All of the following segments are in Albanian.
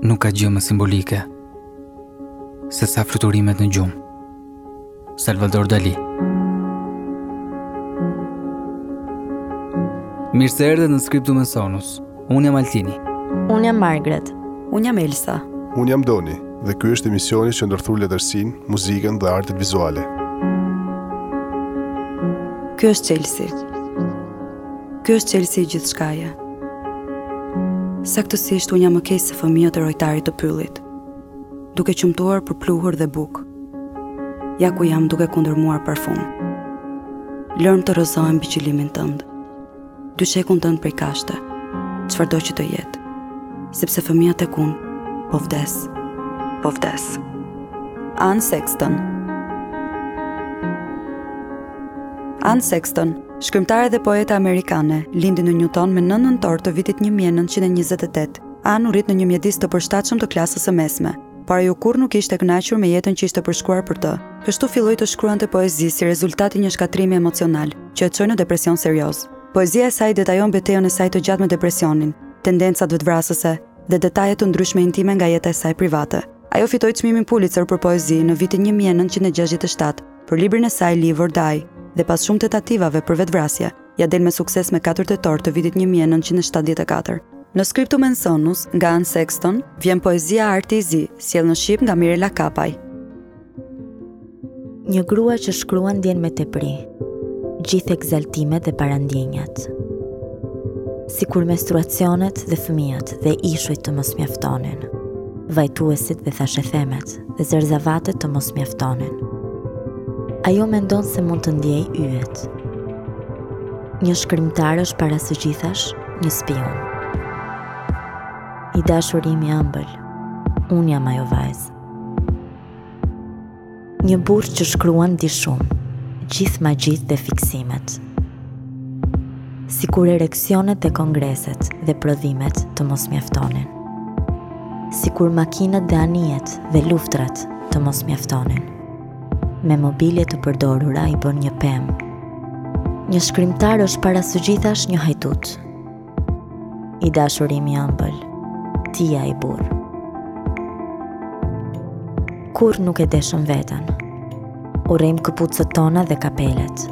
Nuk ka gjë më simbolike se sa fluturimet në gjumë. Salvador Dali. Mirë se erdhët në Scriptum et Sonus. Unë jam Altini. Unë jam Margaret. Unë jam Elsa. Unë jam Doni dhe ky është emisioni që ndërthur letërsinë, muzikën dhe artet vizuale. Ky është çelësi. Ky është çelësi i gjithçkaje. Saktësisht unë jam më keq se fëmijët e rojtarit të pyllit, duke qëmtuar për pluhur dhe bukë. Ja ku jam duke kundërmuar parfum. Lërmë të rrëzohem mbi qilimin tënd. dyshekun tënd prej kashte. Çfarëdo që të jetë, sepse fëmija tek unë po vdes. Po vdes. Anne Sexton. Anne Sexton, shkrimtare dhe poete amerikane, lindi në Newton më 9 nëntor të vitit 1928. Anne u rrit në një mjedis të përshtatshëm të klasës së mesme, por ajo kurrë nuk ishte kënaqur me jetën që ishte përshkruar për të. Kështu filloi të shkruante poezi si rezultat i një shkatërrimi emocional, që e çoi në depresion serioz. Poezia e saj detajon betejën e saj të gjatë me depresionin, tendencat vetëvrasëse dhe detaje të ndryshme intime nga jeta e saj private. Ajo fitoi çmimin Pulitzer për poezi në vitin 1967 për librin e saj Live or Die dhe pas shumë tentativave për vetëvrasje, ia del me sukses më 4 tetor të vitit 1974. Në Scriptum et Sonus, nga Anne Sexton, vjen poezia Arti i zi, sjellë në shqip nga Mirela Kapaj. Një grua që shkruan ndien me tepri, gjithë ekzaltimet dhe parandjenjat. Sikur menstruacionet dhe fëmijët dhe ishujt të mos mjaftonin. vajtuesit dhe thashethemet dhe zarzavatet të mos mjaftonin. Ajo mendon se mund të ndiejë yjet. Një shkrimtar është para së gjithash një spion. I dashuri im i ëmbël, unë jam ajo vajzë. Një burrë që shkruan di shumë, gjithë magjitë dhe fiksimet. Sikur ereksionet dhe kongreset dhe prodhimet të mos mjaftonin. Sikur makinat dhe anijet dhe luftërat të mos mjaftonin. Me mobilie të përdorura ai bën një pemë. Një shkrimtar është para së gjithash një hajdut. I dashuri im i ëmbël, ti je ai burrë. Kurrë nuk e deshëm veten, urrejmë këpucët tona dhe kapelet.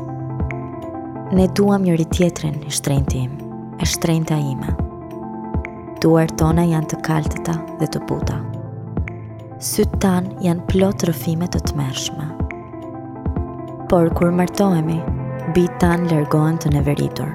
Ne duam njëri-tjetrin i shtrenjti im, e shtrenjta ime. Duar tona janë të kaltërta dhe të buta. Sytë tanë janë plot rrëfime të tmerrshme. Por kur martohemi, bijtë tanë largohen të neveritur.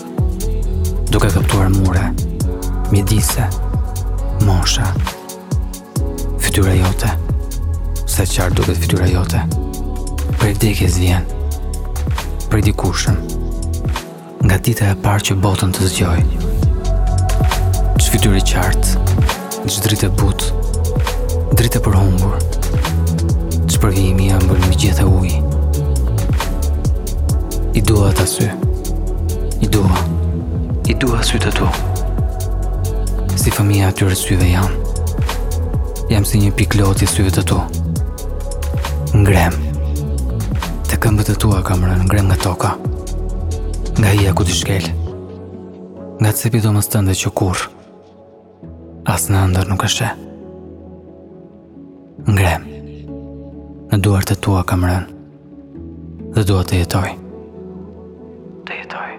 duke kaptuar mure, mjedise, mosha, fytyra jote, sa qartë duket fytyra jote, prej vdekjes vjen, prej dikushëm, nga dita e parë që botën të zgjoj, ç'fytyrë e qartë, Ç'dritë e butë, dritë e përhumbur. Ç'përvijim i ëmbël mëngjes e ujë. I dua ata sy. I dua. I dua sytë e tu. Si fëmija atyre syve jam. Jam si një pikë loti syve të tu. Ngrimë. Te këmbët e tua kam rënë ngrimë nga toka. Nga hija ku ti shkel. Nga cepi i dhomës tënde që kurrë. As në ëndërr nuk është. Ngrimë. Në duart e tua kam rënë. Dhe dua të jetoj. Të jetoj.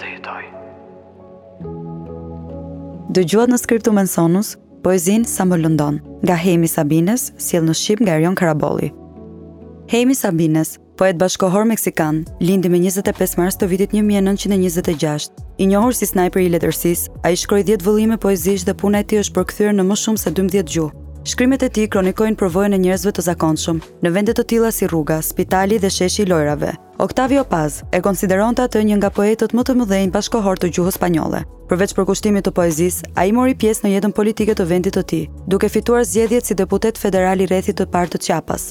Të jetoj. Dëgjuat në Scriptum et Sonus, poezinë sa më lëndon, nga Jaime Sabines, sjellë në shqip nga Erion Karabolli. Jaime Sabines, Poet bashkëkohor meksikan, lindi më njëzet e pesë mars të vitit një mijë e nëntëqind e njëzet e gjashtë. I njohur si snajperi i letërsisë, ai shkroi dhjetë vëllime poezish dhe puna e tij është përkthyer në më shumë se dymbëdhjetë gjuhë. Shkrimet e tij kronikojnë përvojën e njerëzve të zakonshëm, në vende të tilla si rruga, spitali dhe sheshi i lojrave. Octavio Paz e konsideronte atë një nga poetët më të mëdhenj bashkëkohorë të gjuhës spanjolle. Përveç përkushtimit të poezisë, ai mori pjesë në jetën politike të vendit të tij, duke fituar zgjedhjet si deputet federal i rrethit të parë të Chiapas.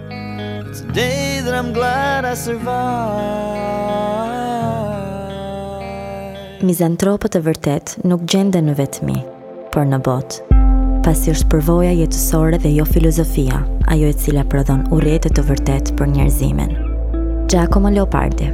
It's a day that I'm glad I survived Mizantropët e vërtetë nuk gjenden në vetmi, por në botë. Pasi është përvoja jetësore dhe jo filozofia, ajo e cila prodhon urrejtje të vërtetë për njerëzimin. Giacomo Leopardi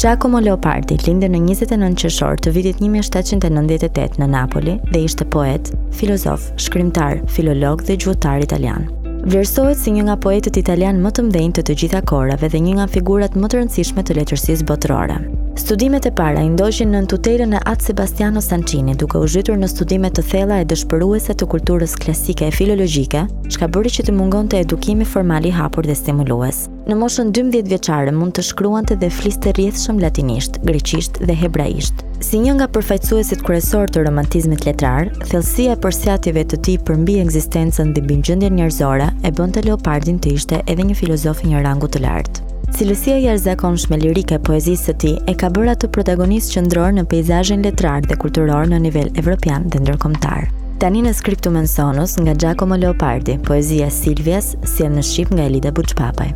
Giacomo Leopardi lindi në 29 qershor të vitit 1798 në Napoli dhe ishte poet, filozof, shkrimtar, filolog dhe gjuhëtar italian. Vlerësohet si një nga poetët italianë më të mëdhenj të të gjitha kohërave dhe një nga figurat më të rëndësishme të letërsisë botërore. Studimet e para i ndoqi nën tutelën e At Sebastiano Sanchini, duke u zhytur në studime të thella e dëshpëruese të kulturës klasike e filologjike, çka bëri që të mungonte edukimi formal i hapur dhe stimulues. Në moshën 12-vjeçare mund të shkruante dhe fliste rrjedhshëm latinisht, greqisht dhe hebraisht. Si një nga përfaqësuesit kryesorë të romantizmit letrar, thellësia e përsiatjeve të tij përmbi ekzistencën dhe mbi gjendjen njerëzore e bënte Leopardin të ishte edhe një filozof i një rangu të lartë. Cilësia e jashtëzakonshme lirike e poezisë së tij e ka bërë atë protagonist qendror në peizazhin letrar dhe kulturor në nivel evropian dhe ndërkombëtar. Tani në Scriptum et Sonus nga Giacomo Leopardi, poezia Silvias, Sjellë në shqip nga Elida Buçpapaj.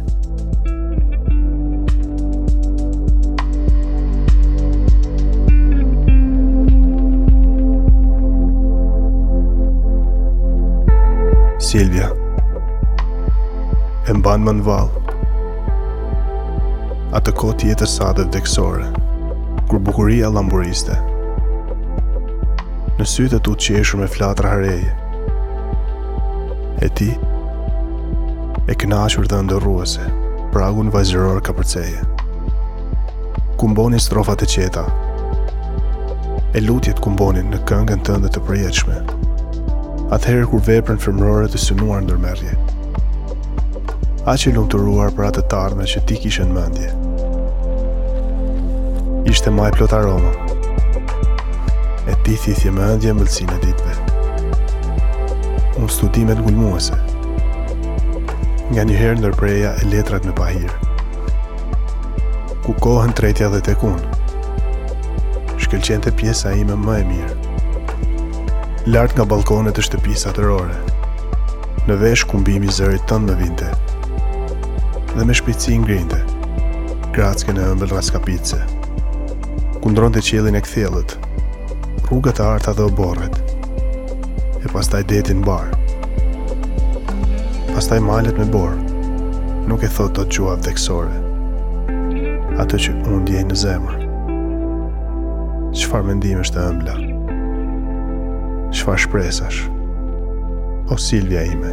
Silvia E mban mend vallë Atë kohë të jetës sate vdekësore Kur bukuria llamburiste Në sytë e tu të qeshur me flatra hareje E ti? E kënaqur dhe ëndërruese, pragun vajzëror kapërceje. Kumbonin strofat e qeta. E lutjet kumbonin në këngën tënde të përjetshme. Atëherë kur veprën femërore të synuar ndërmerrje. Aq e lumturuar për atë të ardhme që ti kishe në mendje. Ishte maj plot aroma. E ti thithje me ëndje ëmbëlsinë e ditëve. Unë studimet ngulmuese. Nganjëherë ndërpreja e letrat me pahir. Ku kohën tretja dhe tek unë. Shkëlqente pjesa ime më e mirë. Lart nga ballkonet e shtëpisë atërore. Në vesh kumbimi i zërit tënd më vinte. Dhe me shpejtësi ngrinte. Grackën e ëmbël rraskapitëse. Kundronte qiellin e kthjellët. Rrugët e arta dhe oborret, e pastaj detin mbar. Pastaj malet me borë. Nuk e thotë dot gjuha vdekësore. Ato që unë ndjenja në zemër. Çfarë mendimesh të ëmbla? Çfarë shpresash? O Silvia ime.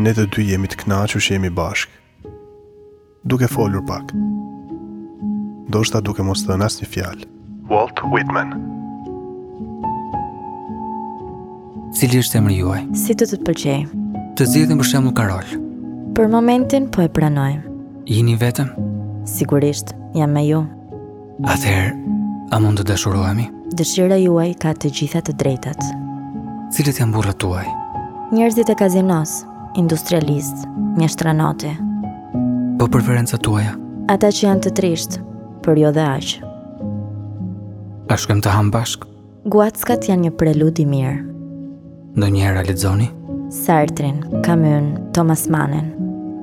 Ne të dy jemi të kënaqur që jemi bashkë. Duke folur pak. Ndoshta duke mos thënë asnjë fjalë. Walt Whitman. Cili është emri juaj? Si do të të pëlqejë? Të zgjedhim për shembull Karol. Për momentin po e pranoj. Jeni vetëm? Sigurisht, jam me ju. Atëherë, a mund të dashurohemi? Dëshira juaj ka të gjitha të drejtat. Cilët janë burrat tuaj? Njerëzit e kazinos, industrialistë, mjeshtra noti. Po preferencat tuaja? Ata që janë të trishtë, por jo dhe aq. A shkojmë të hamë bashkë? Guaskat janë një prelud i mirë. Ndonjëherë a lexoni? Sartrin, Kamynë, Thomas Mannen.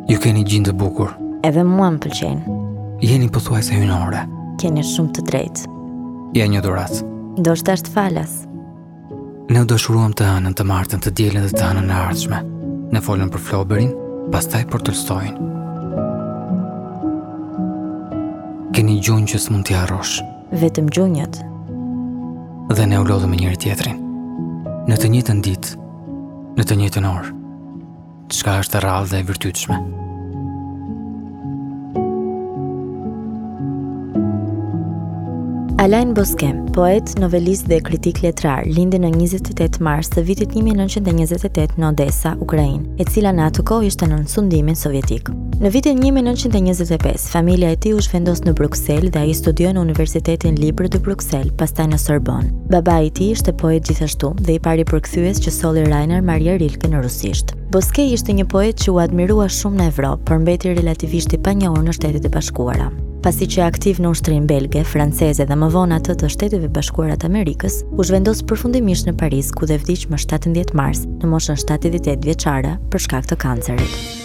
Ju keni gjinj të bukur. Edhe mua më pëlqejnë. Jeni pothuajse hyjnore. Keni shumë të drejtë. Ja një dhuratë. Ndoshta është falas. Ne u dashuruam të hënën, të martën, të dielën dhe të hënën e ardhshme. Ne folëm për Floberin, pastaj për Tolstoin. Keni gjunjë që s'mund t'i harrosh. Vetëm gjunjët. Dhe ne u lodhëm me njëri tjetrin. Në të njëjtën ditë, në të njëjtën orë. Çka është e rrallë dhe e virtytshme. Alain Bosquet, poet, novelist dhe kritik letrar, lindi në 28 mars të vitit 1928 në Odessa, Ukrainë, e cila në atë kohë ishte nën sundimin sovjetik. Në vitin 1925, familja e tij u zhvendos në Bruksel dhe ai studioi në Universitetin Libre de Bruxelles, pastaj në Sorbonne. Babai i tij ishte poet gjithashtu dhe i pari përkthyes që solli Rainer Maria Rilke në rusisht. Bosquet ishte një poet që u admirua shumë në Evropë, por mbeti relativisht i panjohur në Shtetet e Bashkuara. Pasi qe aktiv në ushtrinë belge, franceze dhe më vonë atë të Shteteve të Bashkuara të Amerikës, u zhvendos përfundimisht në Paris, ku dhe vdiq më 17 mars, në moshën 78 vjeçare, për shkak të kancerit.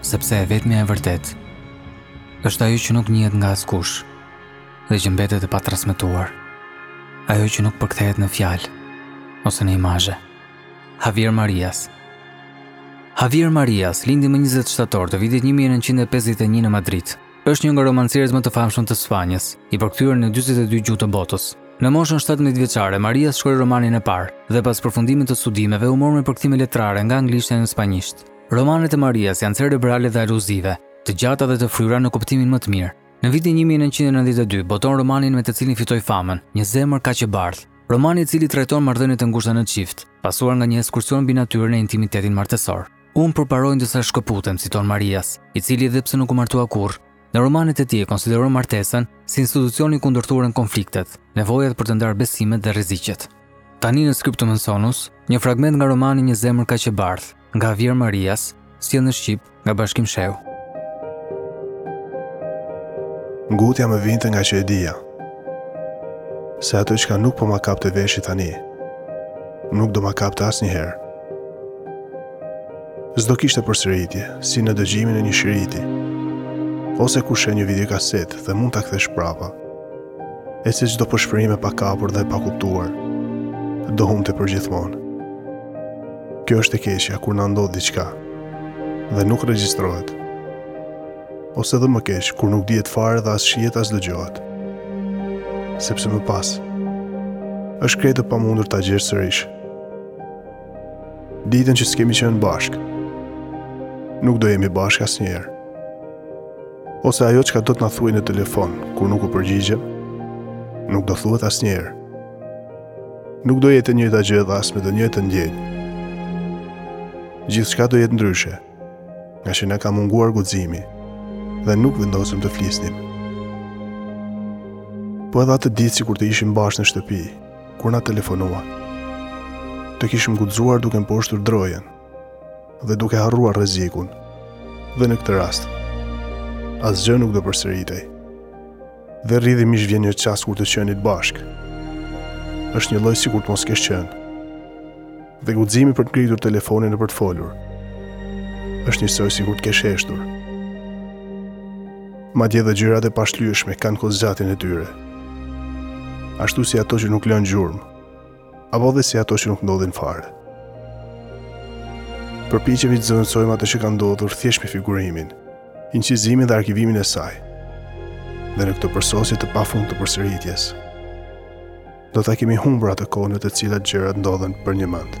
Sepse e vetmja e vërtetë është ajo që nuk njihet nga askush dhe që mbetet e patransmetuar. Ajo që nuk përkthehet në fjalë ose në imazhe. Javier Marias Javier Marias lindi më 20 shtator të vitit 1951 në Madrid. Është një nga romancierët më të famshëm të Spanjës, i përkthyer në 42 gjuhë të botës. Në moshën 17 vjeçare, Marias shkroi romanin e parë dhe pas përfundimit të studimeve u mor me përkthime letrare nga anglishtja në spanjisht. Romanet e Marias janë cerebrale dhe aluzive, të gjata dhe të fryra në kuptimin më të mirë. Në vitin 1992 boton romanin me të cilin fitoi famën, Një zemër kaq e bardhë, romani i cili trajton marrëdhëniet e ngushta në çift, pasuar nga një ekskursion mbi natyrën e intimitetit martesor. Unë përparoj ndërsa shkëputem, citon Marias, i cili edhe pse nuk u martua kurrë, në romanet e tij konsideron martesën si institucioni ku ndërthuren konfliktet, nevojat për të ndarë besimet dhe rreziqet. Tani në Scriptum Sonus, një fragment nga romani Një zemër kaq e bardhë, nga Javier Marias, sjellë në shqip nga Bashkim Shehu. Ngutja më vinte ngaqë e dija, se atë çka nuk po ma kapte veshi tani, nuk do ma kapte asnjëherë. S'do kishte përsëritje, si në dëgjimin e një shiriti, ose kur sheh një videokasetë dhe mund ta kthesh prapa, E se çdo pëshpërimë e pakapur dhe e pakuptuar, do humbte përgjithmonë. Kjo është e keqja kur na ndodh diçka dhe nuk regjistrohet. Ose edhe më keq kur nuk dihet fare dhe as shihet as dëgjohet. Sepse më pas është krejt e pamundur ta gjesh sërish. Ditën që s'kemi qenë bashkë, nuk do jemi bashkë asnjëherë. Ose ajo çka do të na thuhej në telefon, kur nuk u përgjigjëm, nuk do thuhet asnjëherë. Nuk do jetë e njëjta gjë dhe as me të njëjtën ndjenjë. Gjithçka do jetë ndryshe, ngaqë na ka munguar guximi dhe nuk vendosëm të flisnim. Po edhe atë ditë sikur të ishim bashkë në shtëpi, kur na telefonua, të kishim guxuar duke mposhtur drojën, dhe duke harruar rrezikun. Dhe në këtë rast, asgjë nuk do përsëritej. Dhe rrjedhimisht vjen një çast kur të qenit bashkë është njëlloj sikur të mos kesh qenë. Dhe guximi për të ngritur telefonin e për të folur është njësoj sikur të kesh heshtur. Madje dhe gjërat e pashlyeshme kanë kohëzgjatjen e tyre. Ashtu si ato që nuk lënë gjurmë. apo dhe si ato që nuk ndodhin fare. Përpiqemi të zëvendësojmë atë që ka ndodhur thjesht me figurimin, incizimin dhe arkivimin e saj. Dhe në këtë përsosje të pafund të përsëritjes, do ta kemi humbur atë kohë në të cilën gjërat ndodhin përnjëmend.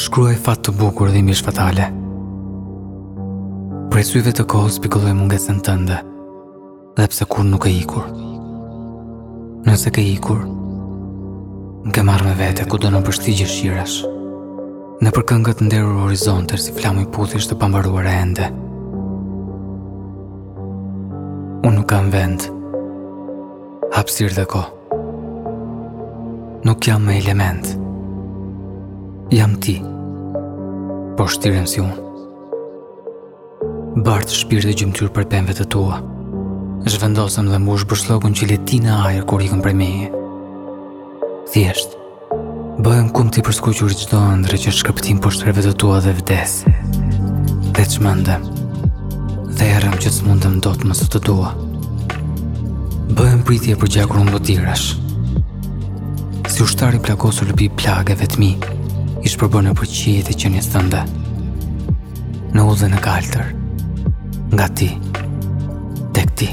Shkruaj fat të bukur dhe imazh fatale. Prej syve të kohës pikëlloj mungesën tënde, dhe pse kurrë nuk ke ikur. Nëse ke ikur, më ke marrë me vete kudo nëpër shtigje shirash, nëpër këngët nderur horizonteve si flamuj puthjesh të pambaruara ende. Unë nuk kam vend, hapësirë dhe kohë. Nuk jam më element Jam ti Po shtirem si unë Bart shpirt dhe gjymtyrë për penve të tua Zhvendosem dhe mbush boshllëkun që lë ti në ajër kur ikën prej meje Thjesht Bëhem kumt i përskuqur i çdo ëndrre që shkrepëtin poshtë reve të tua dhe vdes. Dhe çmendem. Dhe errem që s'mundem dot më së të dua. Bëhem pritje e përgjakur mbëdhirash. Si ushtar i plagosur lëpij plagë vetmie, i shpërbërë në për qiejt e qenies tënde. Në udhën e kaltër, nga ti, tek ti.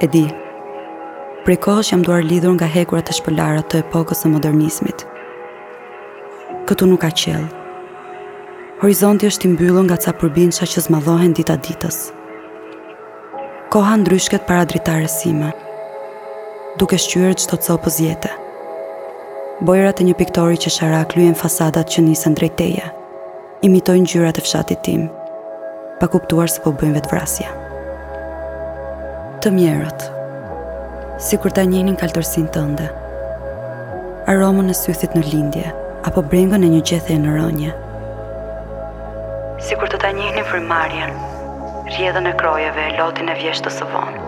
E di. Prej kohësh jam duarlidhur nga hekurat e shpëlara të epokës së modernizmit. Këtu nuk ka qiell. Horizonti është i mbyllur nga ca përbindsha që zmadhohen dita ditës. Koha ndryshket para dritares sime, duke shqyër çdo copëz jete. Bojërat e një piktori qesharak lyejnë fasadat që nisen drejt teje. imitojnë ngjyrat e fshatit tim, pa kuptuar se po bëjnë vetëvrasje. Të mjerët, sikur ta njihnin kaltërsinë tënde, aromën e sythit në lindje, apo brengën e një gjetheje në rënie, sikur të ta njihnin frymëmarrjen, rrjedhën e krojeve, lotin e vjeshtës së vonë.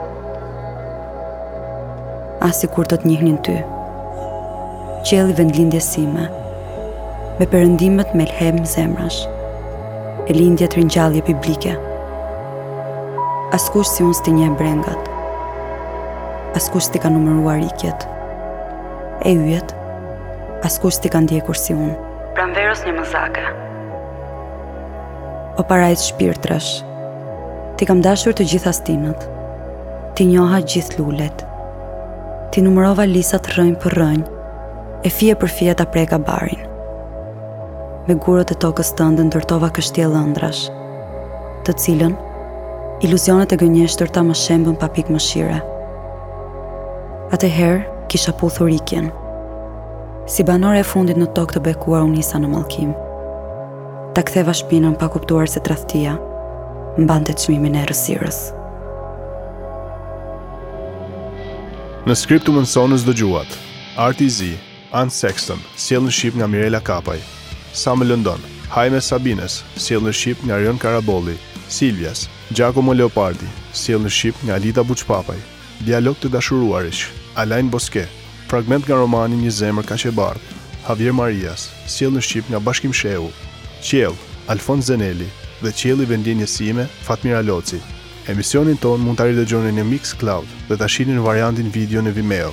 Ah, sikur të të njihnin ty, qielli i vendlindjes sime, me perëndimet melhem zemrash, e lindje të ringjalljeve biblike. Askush si unë s't'i njeh brengat, askush s't'i ka numëruar ikjet, e yjet, askush s't'i ka ndjekur si unë pranverat njomëzake. O parajsë shpirtrash, t'i kam dashur të gjitha stinët, t'i njoha gjithë lulet, T'i numërova lisat rrënjë për rrënjë, e fije për fije ta preka barin. Me gurët e tokës tënde ndërtova kështjellë ëndrrash, të cilën iluzionet e gënjeshtërta ma shembën pa pikë mëshire. Atëherë, kisha puthur ikjen. Si banore e fundit në tokë të bekuar u nisa në mallkim. Ta ktheva shpinën pa kuptuar se tradhtia mbante çmimin e errësirës. Në Scriptum Sonus dëgjuat, Arti i zi, Anne Sexton, sjellë në shqip nga Mirela Kapaj, Sa më lëndon, Jaime Sabines, sjellë në shqip nga Erion Karabolli, Silvias, Giacomo Leopardi, sjellë në shqip nga Elida Buçpapaj, Dialog të dashuruarish, Alain Bosquet, fragment nga romani Një zemër kaq e bardhë, Javier Marias, sjellë në shqip nga Bashkim Shehu, Qiell, Alfons Zeneli, dhe Qielli i vendlindjes sime, Fatmira Loci. Emisionin tonë mund ta ridëgjoni në Mixcloud dhe ta shihni në variantin video në Vimeo.